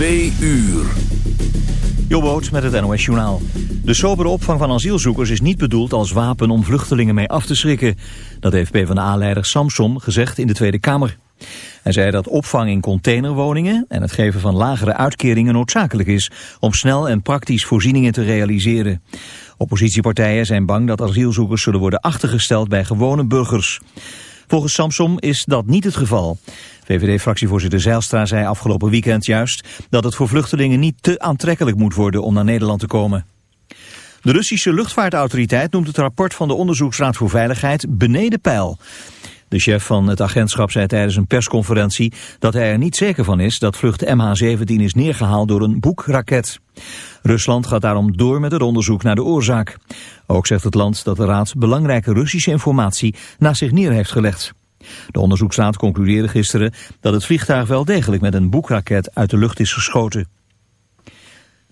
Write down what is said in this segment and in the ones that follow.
Twee uur. Jobboot met het NOS Journaal. De sobere opvang van asielzoekers is niet bedoeld als wapen om vluchtelingen mee af te schrikken. Dat heeft PvdA-leider Samsom gezegd in de Tweede Kamer. Hij zei dat opvang in containerwoningen en het geven van lagere uitkeringen noodzakelijk is om snel en praktisch voorzieningen te realiseren. Oppositiepartijen zijn bang dat asielzoekers zullen worden achtergesteld bij gewone burgers. Volgens Samsom is dat niet het geval. VVD-fractievoorzitter Zijlstra zei afgelopen weekend juist dat het voor vluchtelingen niet te aantrekkelijk moet worden om naar Nederland te komen. De Russische luchtvaartautoriteit noemt het rapport van de Onderzoeksraad voor Veiligheid beneden peil. De chef van het agentschap zei tijdens een persconferentie dat hij er niet zeker van is dat vlucht MH17 is neergehaald door een boekraket. Rusland gaat daarom door met het onderzoek naar de oorzaak. Ook zegt het land dat de raad belangrijke Russische informatie naast zich neer heeft gelegd. De onderzoeksraad concludeerde gisteren dat het vliegtuig wel degelijk met een boekraket uit de lucht is geschoten.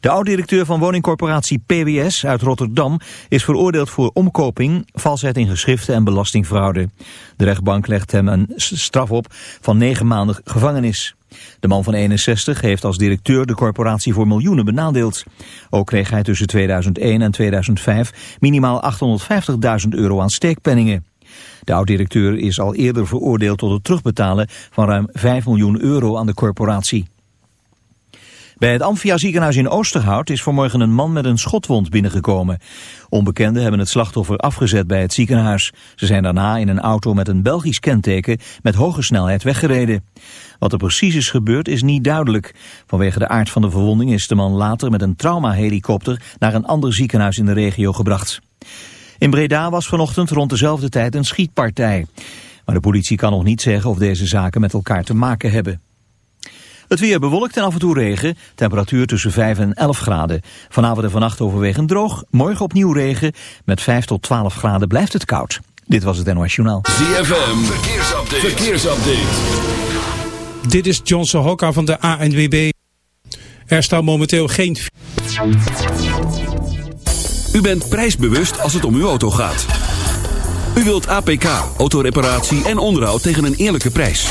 De oud-directeur van woningcorporatie PWS uit Rotterdam is veroordeeld voor omkoping, valsheid in geschriften en belastingfraude. De rechtbank legt hem een straf op van negen maanden gevangenis. De man van 61 heeft als directeur de corporatie voor miljoenen benadeeld. Ook kreeg hij tussen 2001 en 2005 minimaal 850.000 euro aan steekpenningen. De oud-directeur is al eerder veroordeeld tot het terugbetalen van ruim 5 miljoen euro aan de corporatie. Bij het Amphia ziekenhuis in Oosterhout is vanmorgen een man met een schotwond binnengekomen. Onbekenden hebben het slachtoffer afgezet bij het ziekenhuis. Ze zijn daarna in een auto met een Belgisch kenteken met hoge snelheid weggereden. Wat er precies is gebeurd is niet duidelijk. Vanwege de aard van de verwonding is de man later met een traumahelikopter naar een ander ziekenhuis in de regio gebracht. In Breda was vanochtend rond dezelfde tijd een schietpartij. Maar de politie kan nog niet zeggen of deze zaken met elkaar te maken hebben. Het weer bewolkt en af en toe regen. Temperatuur tussen 5 en 11 graden. Vanavond en vannacht overwegend droog. Morgen opnieuw regen. Met 5 tot 12 graden blijft het koud. Dit was het NOS Journaal. ZFM. Verkeersupdate. Verkeersupdate. Dit is Johnson Hokka van de ANWB. Er staat momenteel geen... U bent prijsbewust als het om uw auto gaat. U wilt APK, autoreparatie en onderhoud tegen een eerlijke prijs.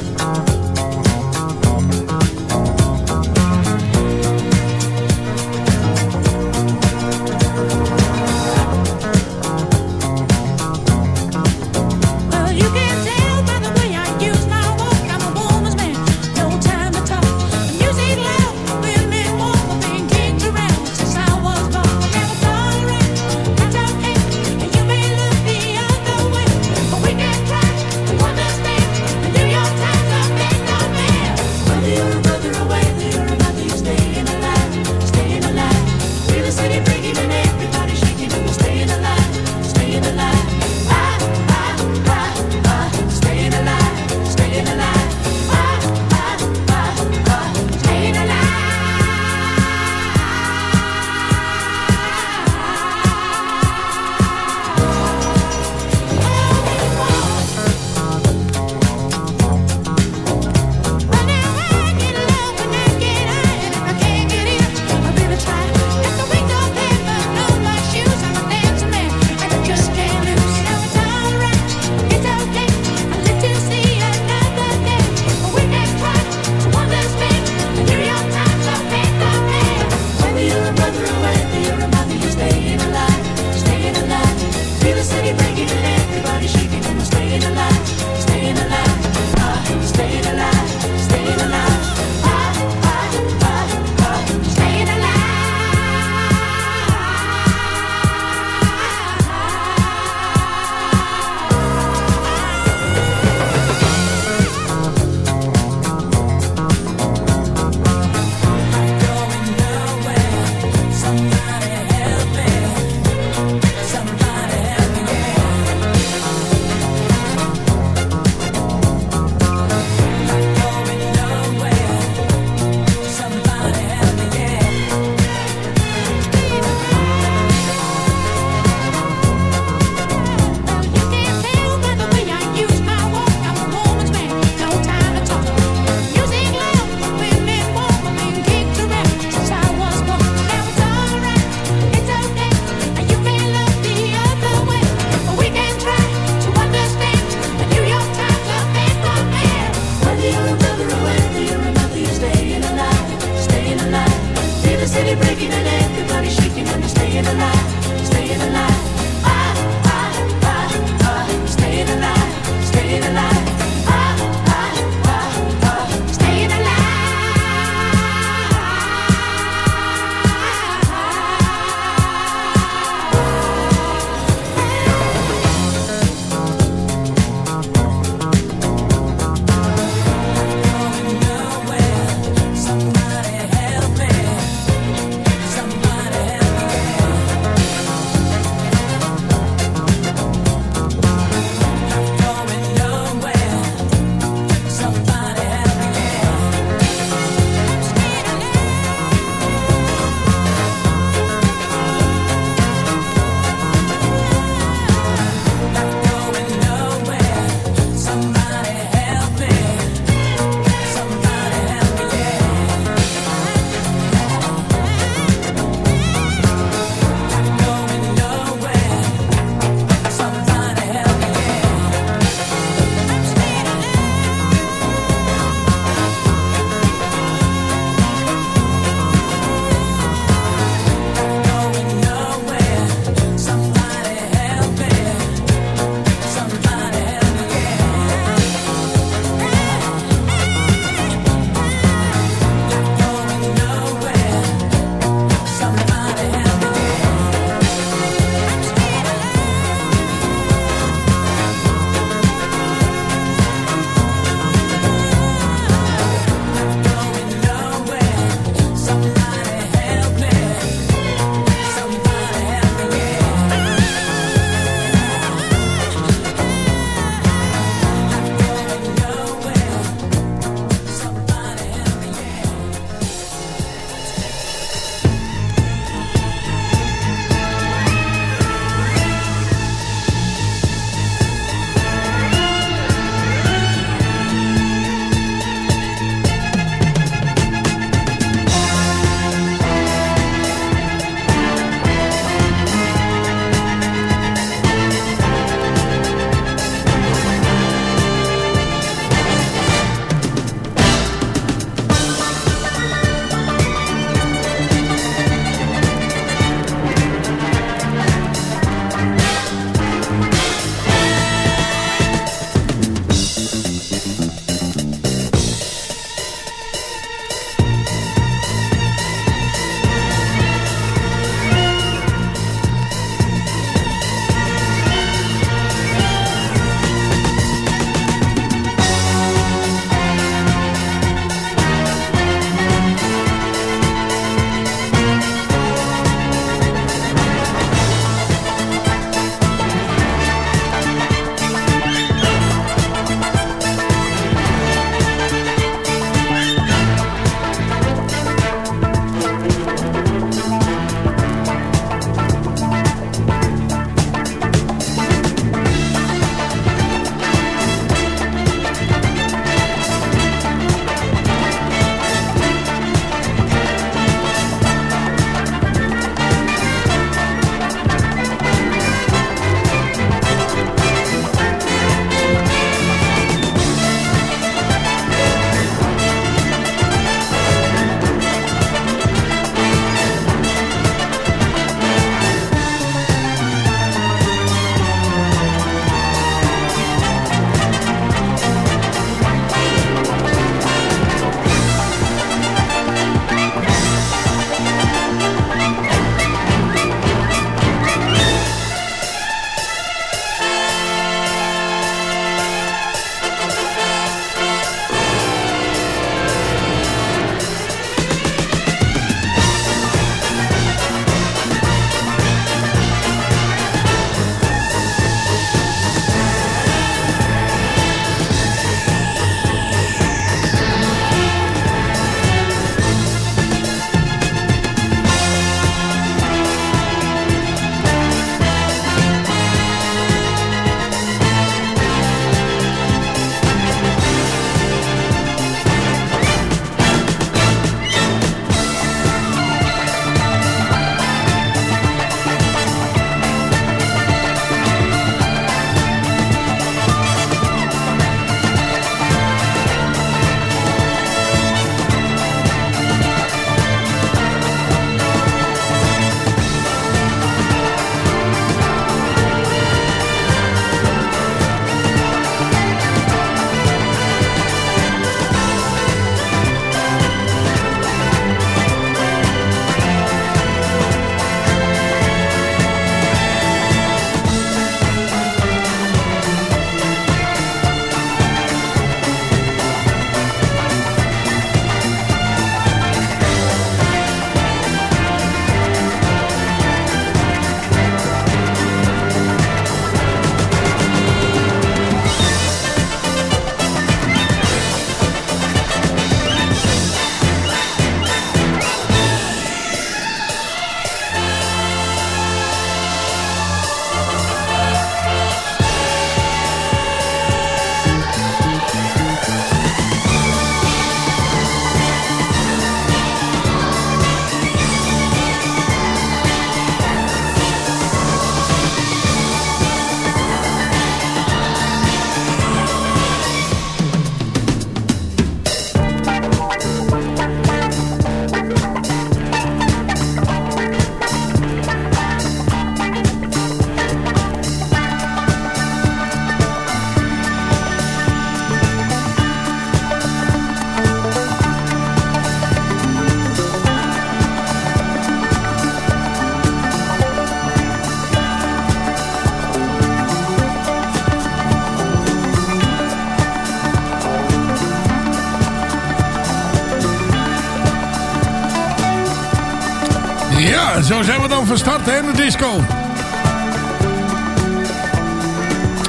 Zo zijn we dan van start hè, de disco.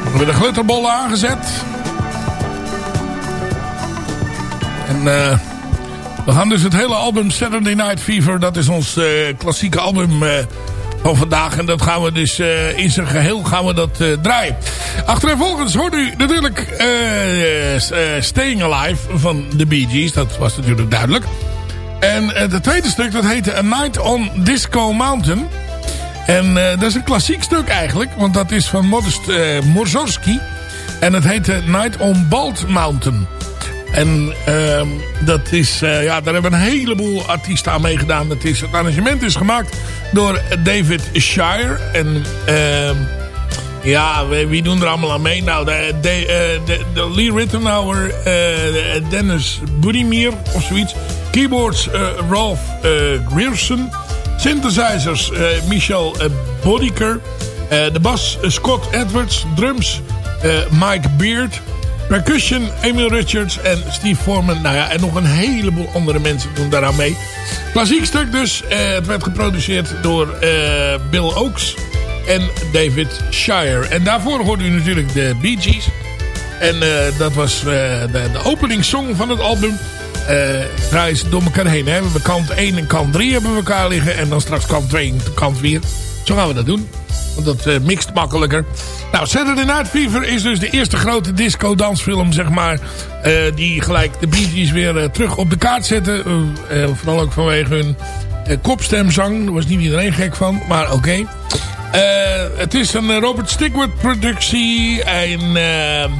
We hebben de glitterbollen aangezet. En eh, we gaan dus het hele album Saturday Night Fever... dat is ons eh, klassieke album eh, van vandaag. En dat gaan we dus in zijn geheel gaan we dat eh, draaien. Achtereenvolgens hoort u natuurlijk eh, Staying Alive van de Bee Gees. Dat was natuurlijk duidelijk. En het het tweede stuk dat heette A Night on Disco Mountain. En eh, dat is een klassiek stuk eigenlijk. Want dat is van Modest eh Morzowski. En het heette Night on Bald Mountain. En ehm, dat is, eh, ja, daar hebben een heleboel artiesten aan meegedaan. Het, is, het arrangement is gemaakt door David Shire. En ehm, ja, wie, doen er allemaal aan mee? Nou, de, de, eh, Lee Rittenauer, eh, Dennis Budimir of zoiets. Keyboards eh, Ralph eh, Grierson. Synthesizers eh, Michel eh, Bodiker. Eh, de bas eh, Scott Edwards. Drums eh, Mike Beard. Percussion Emil Richards en Steve Foreman. Nou ja, en nog een heleboel andere mensen doen daaraan mee. Klassiek stuk dus. Eh, het werd geproduceerd door eh, Bill Oakes en David Shire. En daarvoor hoorde u natuurlijk de Bee Gees. En eh, dat was eh, de, de openingssong van het album. Eh draai ze door elkaar heen. Hè. We hebben kant 1 en kant 3 hebben we elkaar liggen. En dan straks kant 2 en kant 4. Zo gaan we dat doen. Want dat eh, mixt makkelijker. Nou, Saturday Night Fever is dus de eerste grote disco-dansfilm, zeg maar. die gelijk de Bee Gees weer terug op de kaart zetten. Vooral ook vanwege hun kopstemzang. Daar was niet iedereen gek van, maar oké. Het is een eh, Robert Stigwood productie. En eh,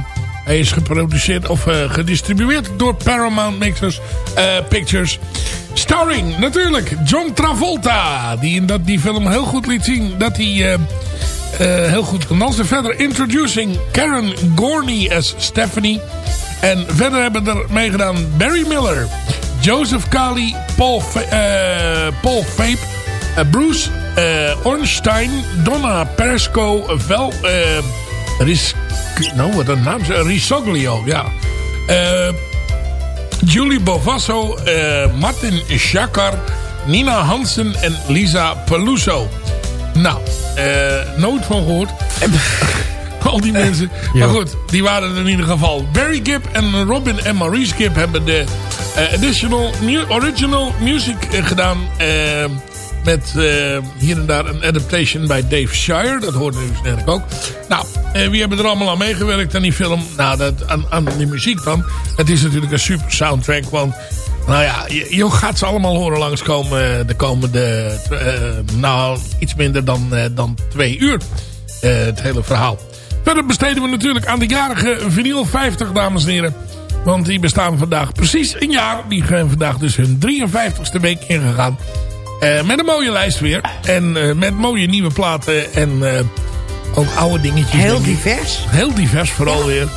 hij is geproduceerd of eh, gedistribueerd door Paramount Mixers, eh, Pictures. Starring natuurlijk John Travolta. Die in dat, die film heel goed liet zien dat hij eh, eh, heel goed kan dansen. Verder introducing Karen Gorney as Stephanie. En verder hebben er meegedaan Barry Miller, Joseph Kali, Paul, eh, Paul Fape, eh, Bruce eh, Ornstein, Donna Persco, Vel, eh Ris, nou wat een naam, Risoglio, ja. Eh, Julie Bovasso, Martin Schakar, Nina Hansen en Lisa Peluso. Nou, eh, nooit van gehoord. Al die mensen. Maar goed, die waren er in ieder geval. Barry Gibb en Robin en Maurice Gibb hebben de additional mu- original music gedaan. eh, met eh, hier en daar een adaptation bij Dave Shire. Dat hoorde u net ook. Nou, eh, wie hebben er allemaal aan meegewerkt aan die film? Nou, dat, aan, aan die muziek dan. Het is natuurlijk een super soundtrack. Want, nou ja, je, je gaat ze allemaal horen langskomen eh, de komende... eh, nou, iets minder dan, dan twee uur. het hele verhaal. Verder besteden we natuurlijk aan de jarige vinyl 50, dames en heren. Want die bestaan vandaag precies een jaar. Die zijn vandaag dus hun 53ste week ingegaan. Eh, met een mooie lijst weer. En eh, met mooie nieuwe platen. En eh, ook oude dingetjes. Heel divers. Heel divers vooral weer.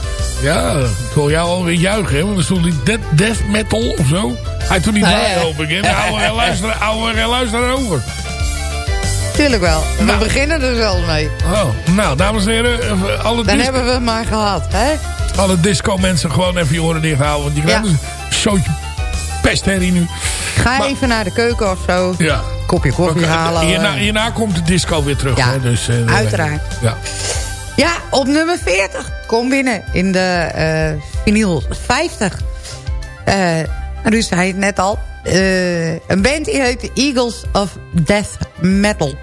Ja, ik hoor jou alweer juichen. Hè? Want er stond die death, death metal of zo. Hij toen niet Nee, draaien hoop ik. hè? Oude en luister, oude en luister over. Tuurlijk wel. We Nou. beginnen er zelfs mee. Oh, nou, dames en heren. Alle, Dan hebben we het maar gehad, hè? alle disco mensen gewoon even je oren dicht houden. Want die Ja. dus een zootje pestherrie nu. Ga Maar- even naar de keuken of zo. Ja. Kopje koffie halen. eh, Hierna, hierna komt de disco weer terug. Ja, hè? Dus, eh, uiteraard. Ja. Ja, op nummer 40. Kom binnen in de eh vinyl 50. Eh u zei het net al. Eh, een band die heet Eagles of Death Metal.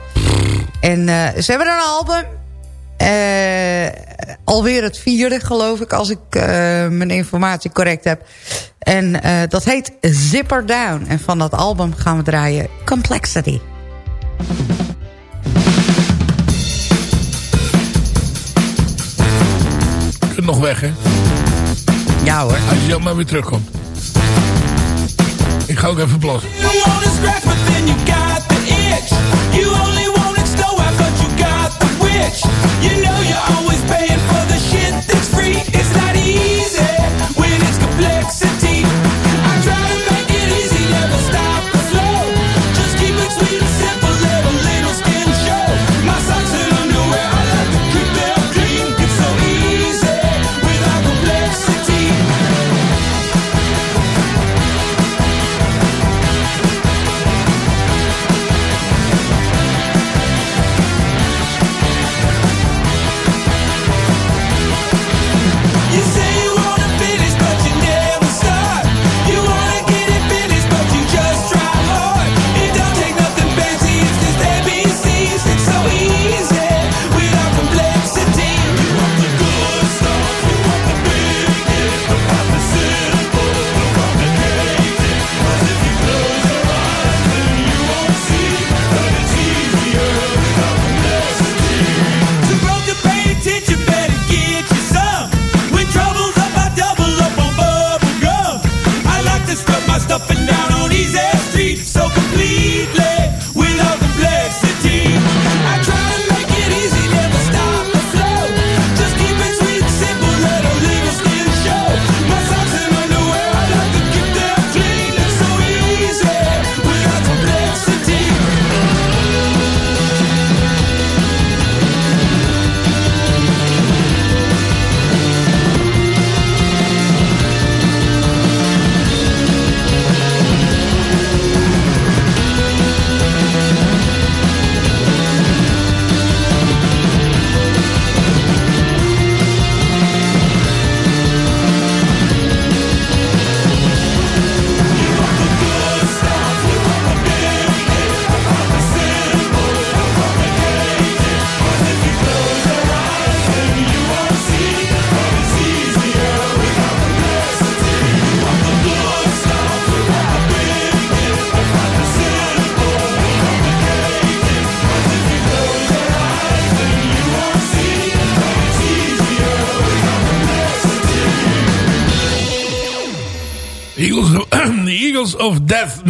En eh, ze hebben een album. Eh, alweer het vierde, geloof ik, als ik eh, mijn informatie correct heb. En eh, dat heet Zipper Down. En van dat album gaan we draaien Complexity. Je kunt nog weg, hè? Ja hoor. Als je maar weer terugkomt. Ik ga ook even plassen. You wanna scratch, but then you got the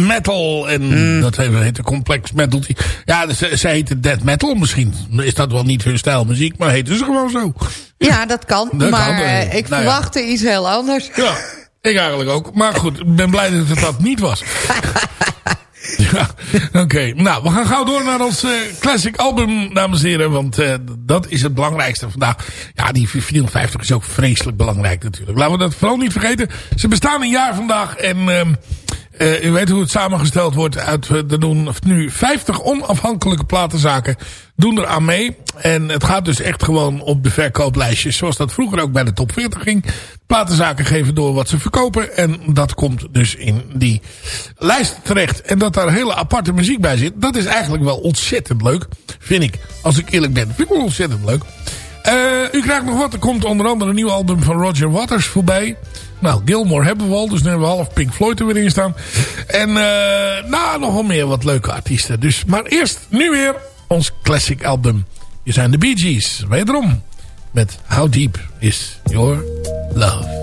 Metal. En Hmm. dat heet, een complex metal. Ja, ze, ze heten Death Metal. Misschien is dat wel niet hun stijl muziek, maar heten ze gewoon zo. Ja, dat kan. Dat maar kan, eh, eh, ik nou ja. verwachtte iets heel anders. Ja, ik eigenlijk ook. Maar goed, ik ben blij dat het dat niet was. ja, oké. Nou, we gaan gauw door naar ons eh, classic album, dames en heren. Want dat is het belangrijkste vandaag. Ja, die vinyl 50 is ook vreselijk belangrijk natuurlijk. Laten we dat vooral niet vergeten. Ze bestaan een jaar vandaag en... eh, u weet hoe het samengesteld wordt. Uit, eh, er doen nu 50 onafhankelijke platenzaken doen er aan mee. En het gaat dus echt gewoon op de verkooplijstjes. Zoals dat vroeger ook bij de top 40 ging. Platenzaken geven door wat ze verkopen. En dat komt dus in die lijst terecht. En dat daar hele aparte muziek bij zit. Dat is eigenlijk wel ontzettend leuk. Vind ik. Als ik eerlijk ben. Vind ik wel ontzettend leuk. Eh, u krijgt nog wat. Er komt onder andere een nieuw album van Roger Waters voorbij. Nou, Gilmore hebben we al. Dus nu hebben we half Pink Floyd er weer in staan. En eh nou, nog wel meer wat leuke artiesten. Dus, maar eerst nu weer ons classic album. Hier zijn de Bee Gees. Wederom. Met How Deep Is Your Love.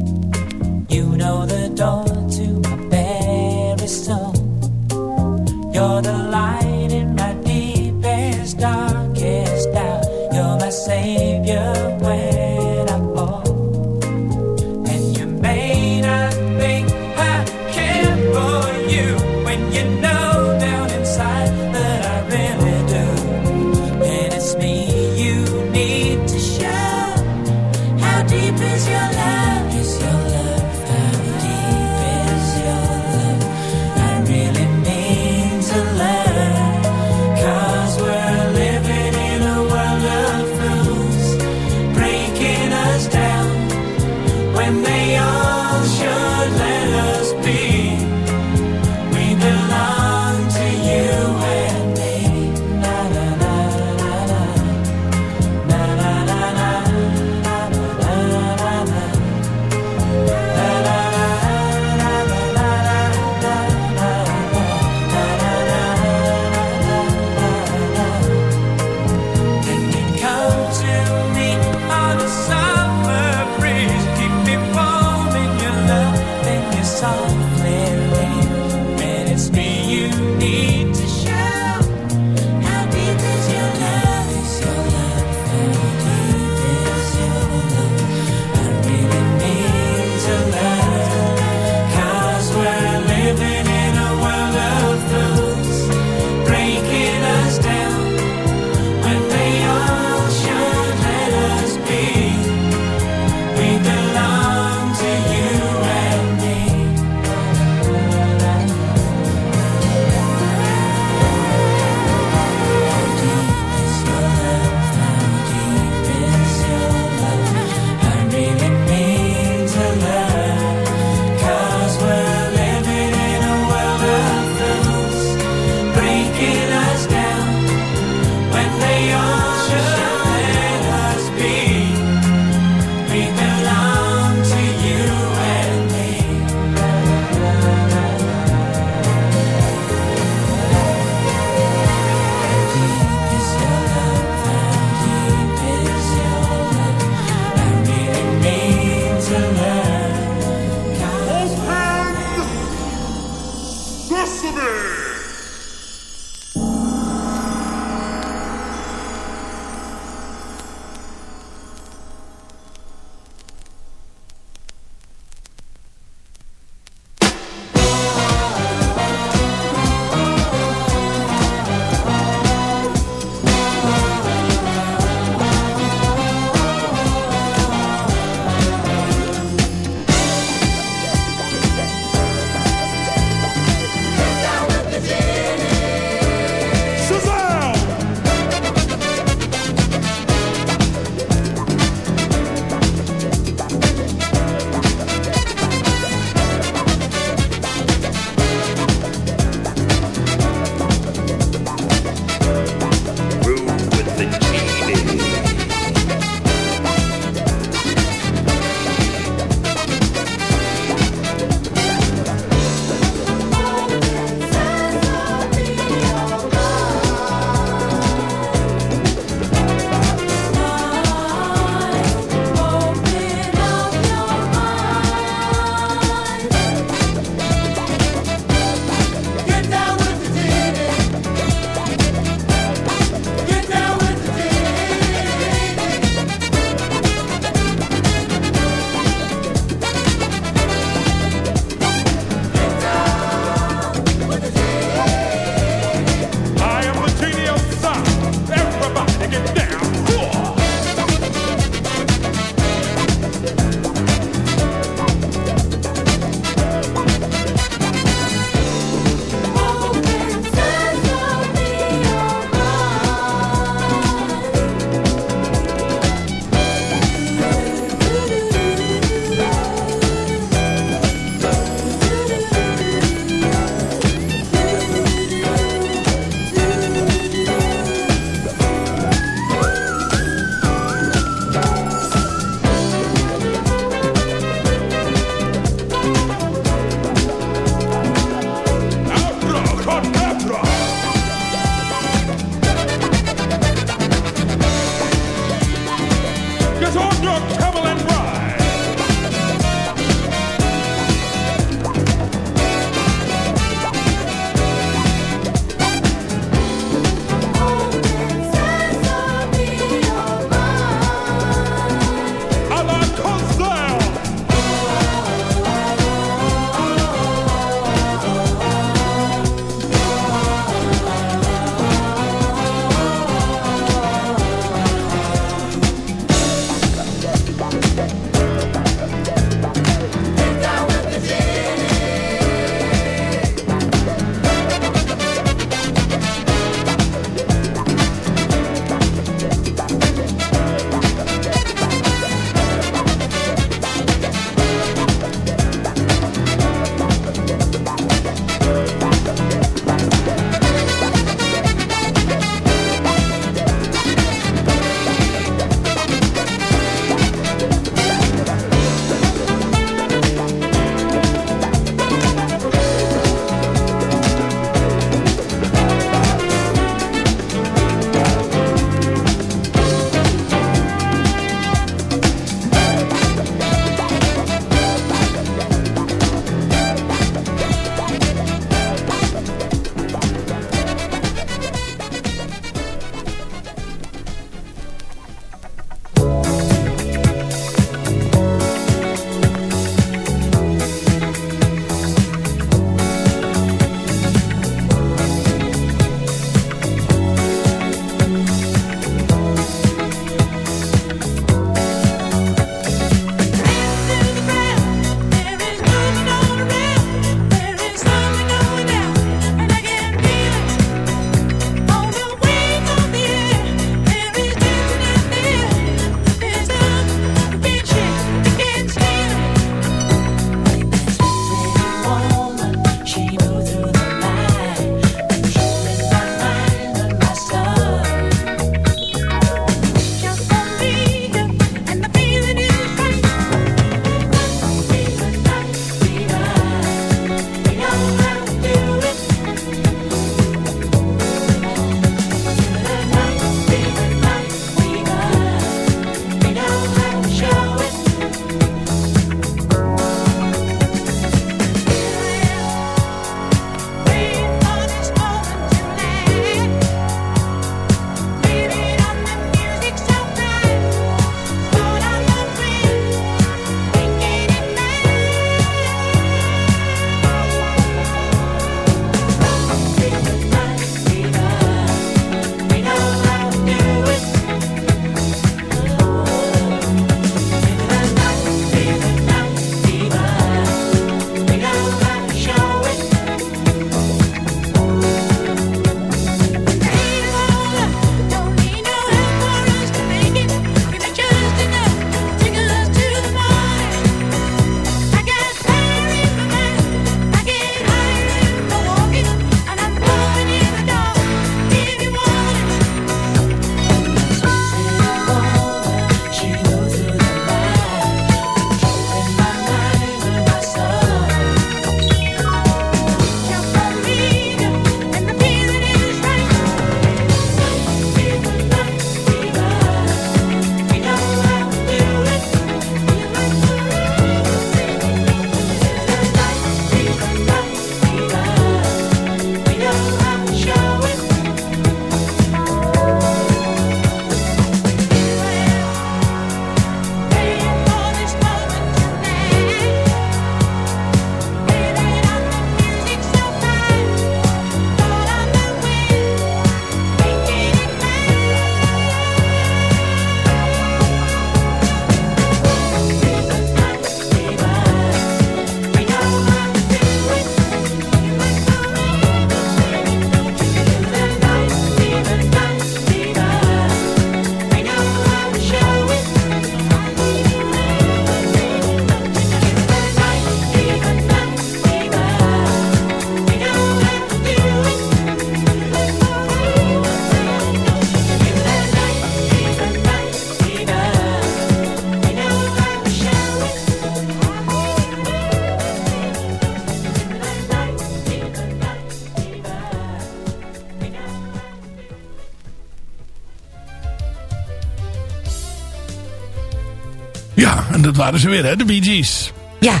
Dat waren ze weer, hè, de Bee Gees. Ja,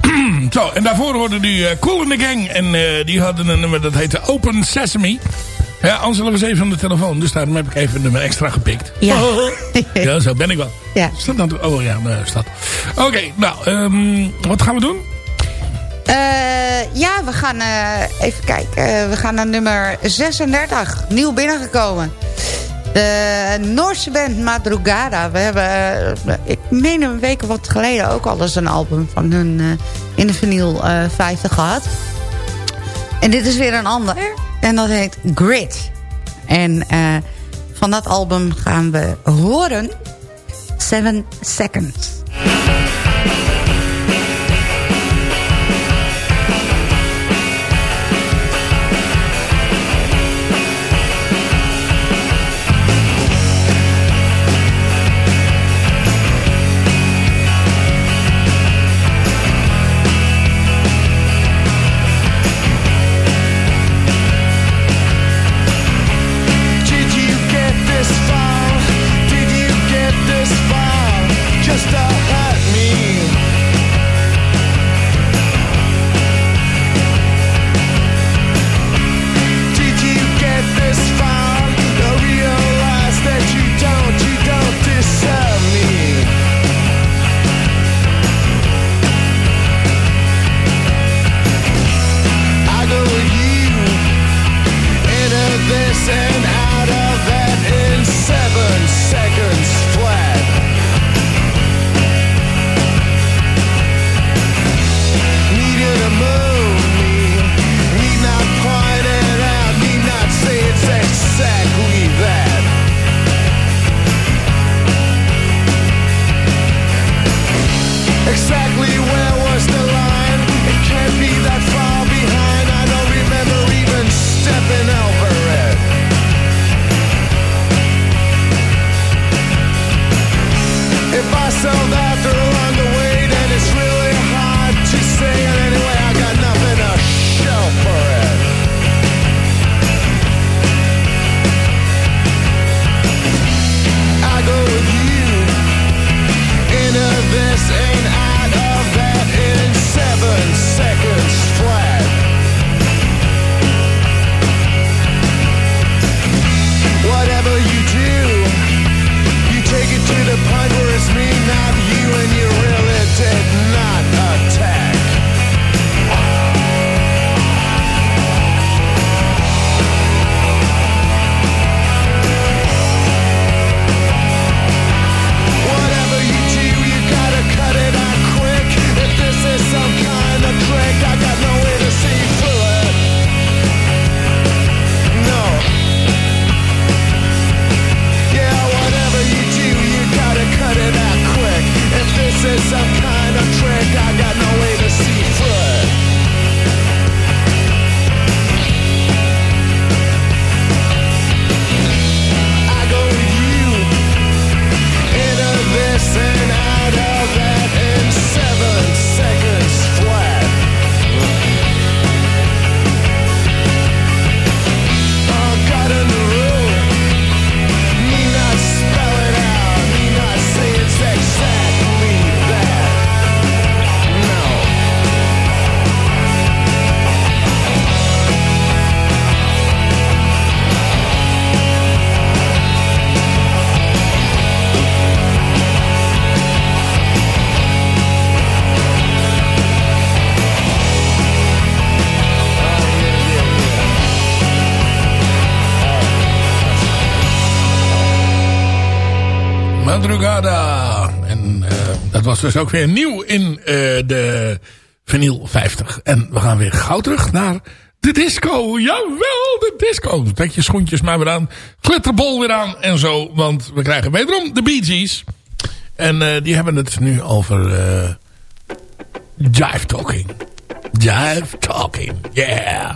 Zo, en daarvoor hoorden nu eh, Cool in the Gang. En eh, die hadden een nummer dat heette Open Sesame. Ja, Ansel was even aan de telefoon. Dus daarom heb ik even een nummer extra gepikt. ja. Ja, zo ben ik wel. Ja. Is dat nou... Oh ja, is dat. Oké, nou, ehm, wat gaan we doen? Eh, ja, we gaan even kijken. We gaan naar nummer 36. Nieuw binnengekomen. De Noorse band Madrugada. We hebben, eh, ik meen een week of wat geleden ook al eens een album van hun eh, in de vinyl eh 50 gehad. En dit is weer een ander. En dat heet Grit. En eh, van dat album gaan we horen Seven Seconds. Dus ook weer nieuw in eh, de vinyl 50. En we gaan weer gauw terug naar de disco. Jawel, de disco. Trek je schoentjes maar weer aan. Glitterbol weer aan en zo. Want we krijgen wederom de Bee Gees. En eh, die hebben het nu over eh, Jive Talking. Jive Talking. Yeah.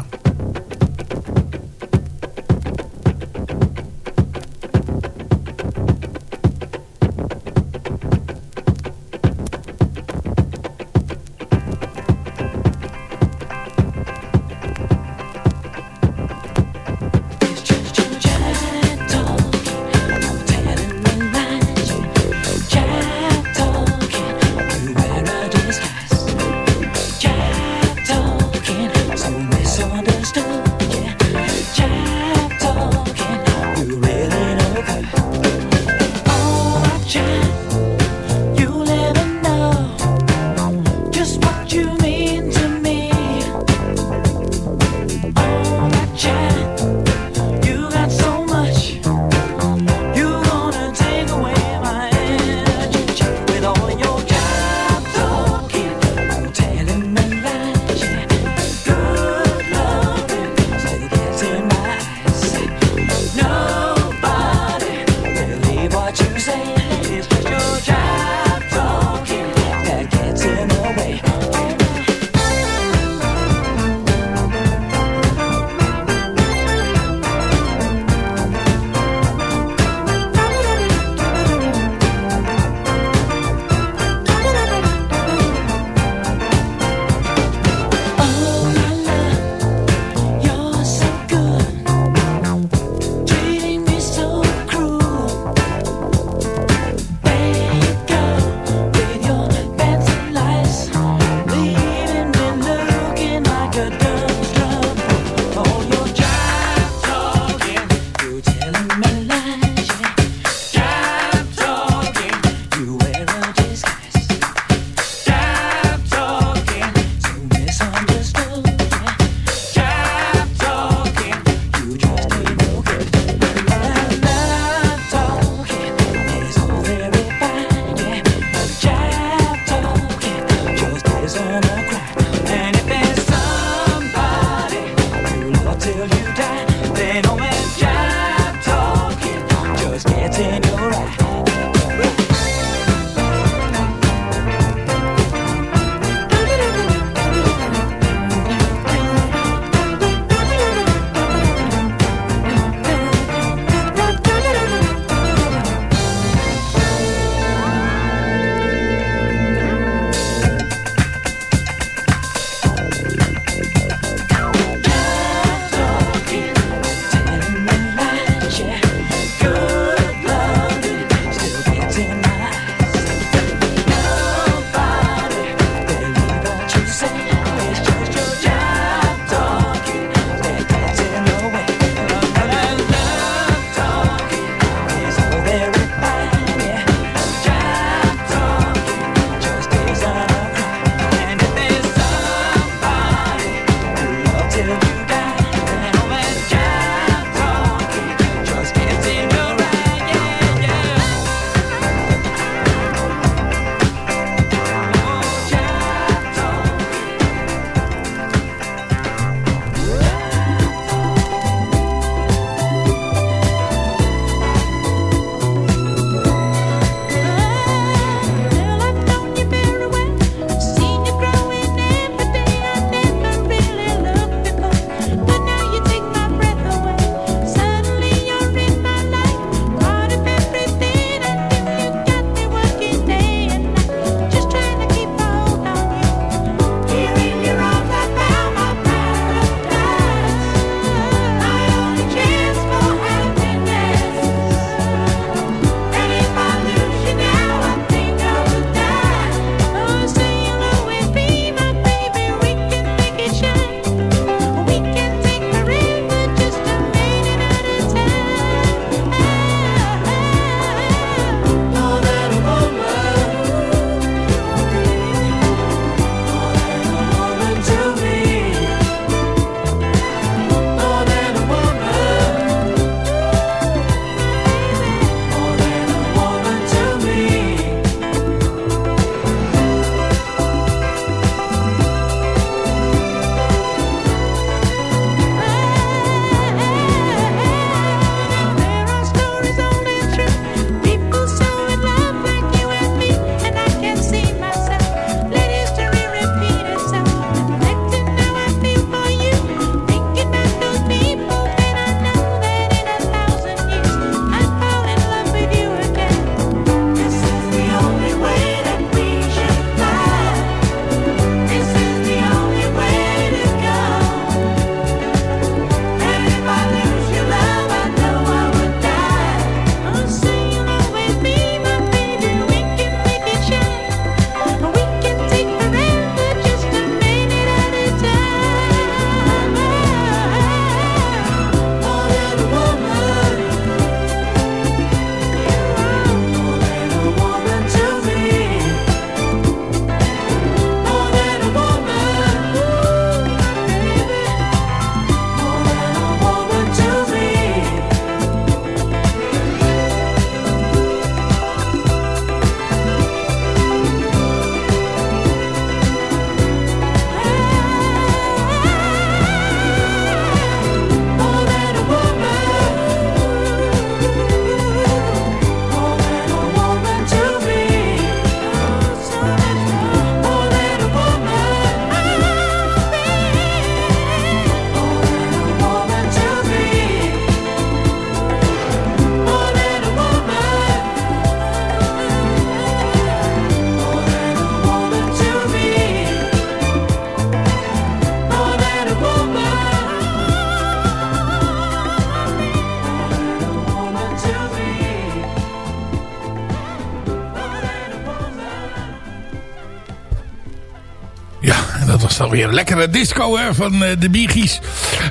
was dan weer lekkere disco hè, van eh, de Bee Gees.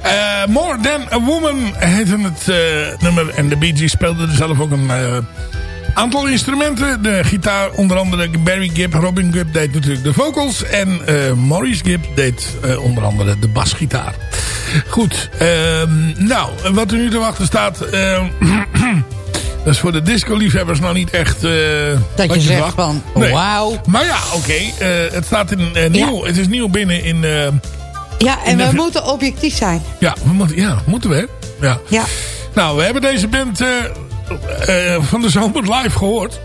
Eh, More Than A Woman heette het eh, nummer. En de Bee Gees speelden er zelf ook een aantal instrumenten. De gitaar onder andere Barry Gibb, Robin Gibb deed natuurlijk de vocals. En Maurice Gibb deed onder andere de basgitaar. Goed, ehm, nou, wat er nu te wachten staat... Ehm, Dat is voor de disco-liefhebbers nog niet echt... eh, Dat je zegt van, Nee. wauw. Maar ja, oké. eh, het staat in eh, nieuw. Het is nieuw binnen in... Ja, en In we moeten objectief zijn. ja, we moeten, ja, moeten we. hè? Ja. Ja. Nou, we hebben deze band van de zomer live gehoord.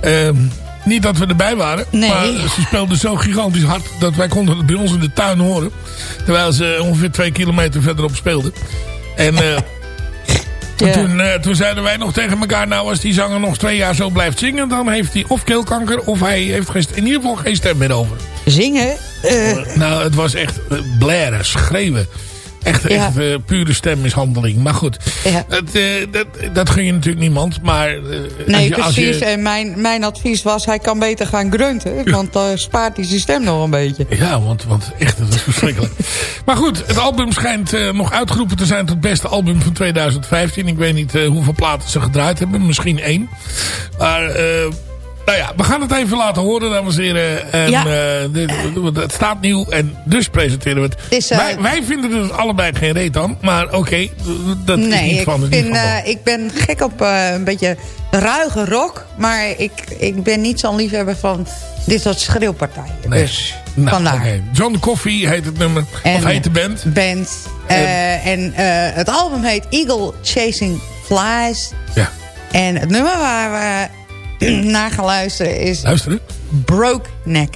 Ehm, niet dat we erbij waren. Nee. Maar ze speelden zo gigantisch hard dat wij konden het bij ons in de tuin horen. Terwijl ze ongeveer twee kilometer verderop speelden. En eh, toen, toen zeiden wij nog tegen elkaar... Nou, als die zanger nog twee jaar zo blijft zingen... dan heeft hij of keelkanker of hij heeft geen, in ieder geval geen stem meer over. Zingen. eh, Nou, het was echt eh, blaren, schreeuwen. Echt, Ja. echt eh, pure stemmishandeling. Maar goed, Ja. het, eh, dat, dat gun je natuurlijk niemand. Maar eh, nee, als je, als precies. je- En mijn, mijn advies was, hij kan beter gaan grunten. Want dan spaart hij zijn stem nog een beetje. ja, want, want echt, dat is verschrikkelijk. maar goed, het album schijnt nog uitgeroepen te zijn tot het beste album van 2015. Ik weet niet hoeveel platen ze gedraaid hebben. Misschien één. Maar... nou ja, we gaan het even laten horen, dames en heren. En, Ja. eh, dit- het staat nieuw en dus presenteren we het. eh, wij, wij vinden er dus allebei geen reet aan. Maar oké, dat is niet ik, van, vind, van eh, ik ben gek op een beetje ruige rock. Maar ik, ik ben niet zo'n liefhebber van dit soort schreeuwpartijen. Nee. Dus Nou, vandaar. John Coffee heet het nummer. En- of heet de band. Band. En het album heet Eagle Chasing Flies. Ja, En het nummer waar we naar gaan luisteren is luisteren. Broke Neck.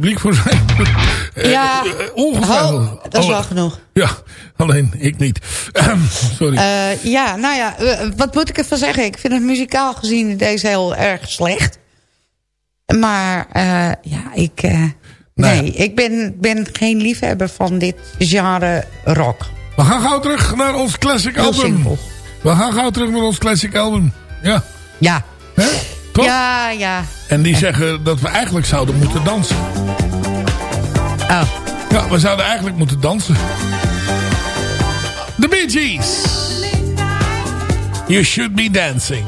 Publiek voor zijn. Eh, Ja. eh, ongetwijfeld. Oh, dat is wel genoeg. Ja, alleen ik niet. Ehm, Sorry. Eh, ja, nou ja, wat moet ik ervan zeggen? Ik vind het muzikaal gezien deze heel erg slecht. Maar ja, ik, eh, Nee. nee, ik ben, ben geen liefhebber van dit genre rock. We gaan gauw terug naar ons classic Heel album. simpel. We gaan gauw terug naar ons classic album. Ja. Ja, Hè? Toch? ja, ja. En die zeggen dat we eigenlijk zouden moeten dansen. Oh, Ja, we zouden eigenlijk moeten dansen. The Bee Gees. You should be dancing.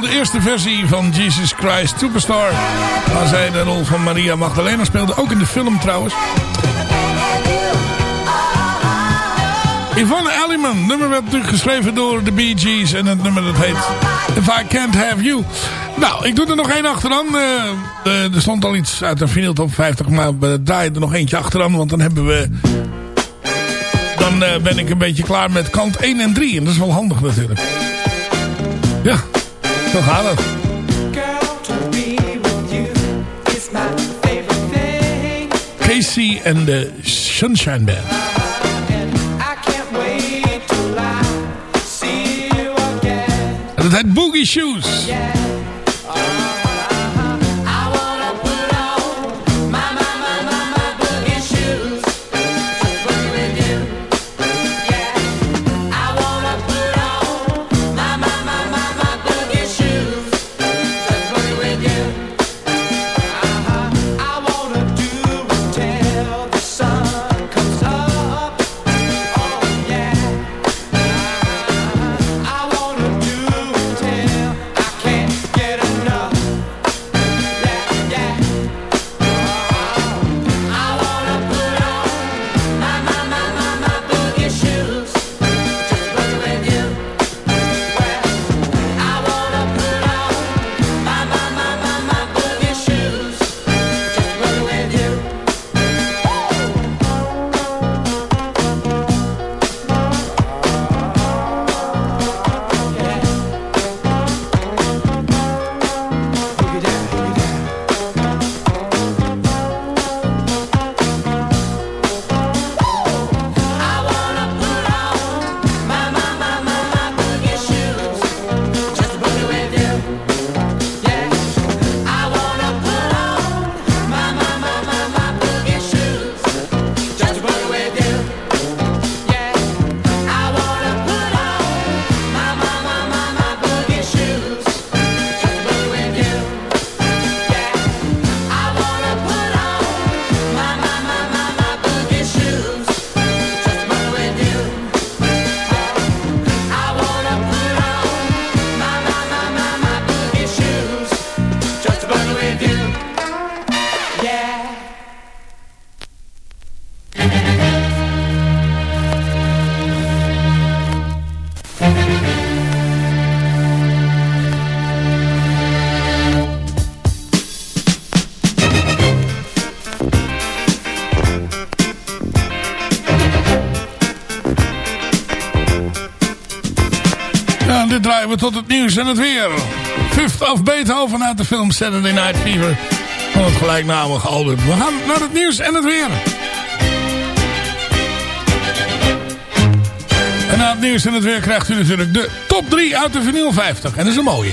De eerste versie van Jesus Christ Superstar. Waar zij de rol van Maria Magdalena speelde. Ook in de film trouwens. Yvonne Elliman. nummer werd natuurlijk geschreven door de Bee Gees. En het nummer dat heet If I Can't Have You. Nou, ik doe er nog één achteraan. Eh, eh, er stond al iets uit een vinyl top 50. Maar we draaien er nog eentje achteraan. Want dan hebben we... Dan eh, ben ik een beetje klaar met kant 1 en 3. En dat is wel handig natuurlijk. Ja, zo gaat het. Casey en de Sunshine Band. En dat heet Boogie Shoes. We tot het nieuws en het weer. Fifth of Beethoven uit de film Saturday Night Fever. Van het gelijknamige album. We gaan naar het nieuws en het weer. Na het nieuws en het weer krijgt u natuurlijk de top 3 uit de vinyl 50. En dat is een mooie.